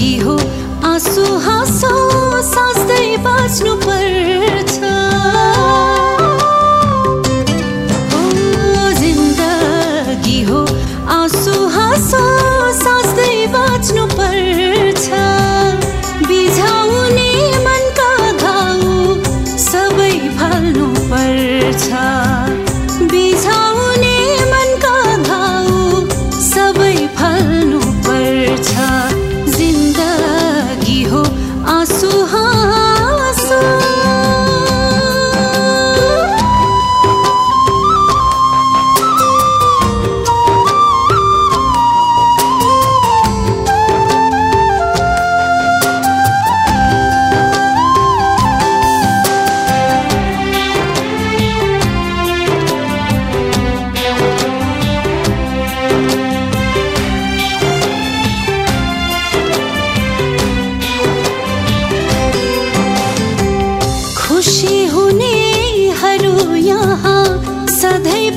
जिन्दगी हो। आँसु हाँसो साँच्दै बाँच्नु पर्छ। हो जिन्दगी हो। आँसु हाँसो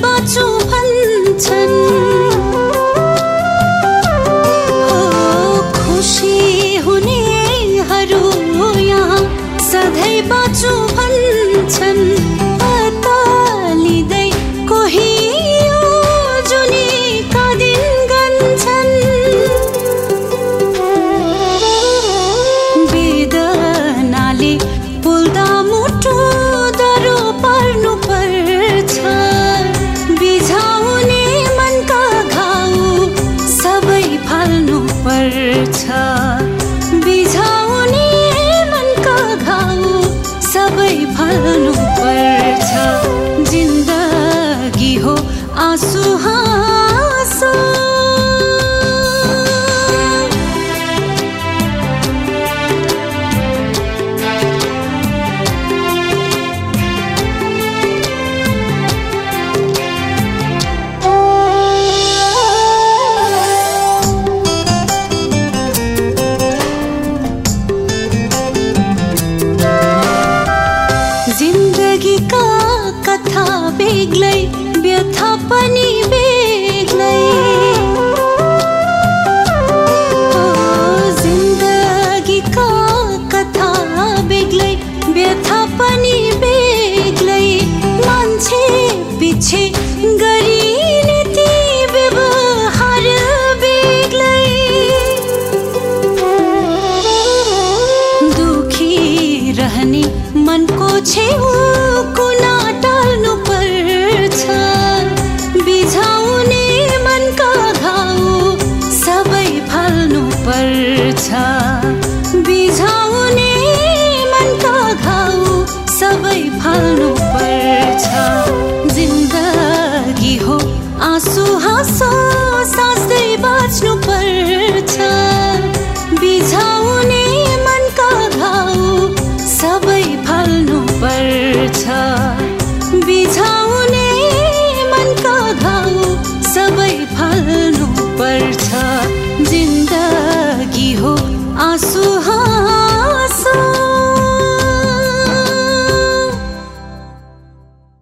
बाँचो भन्छन्। खुसी हुनेहरू यहाँ सधैँ बाँचो आंसू हाँ जाने मनको छेउ nosso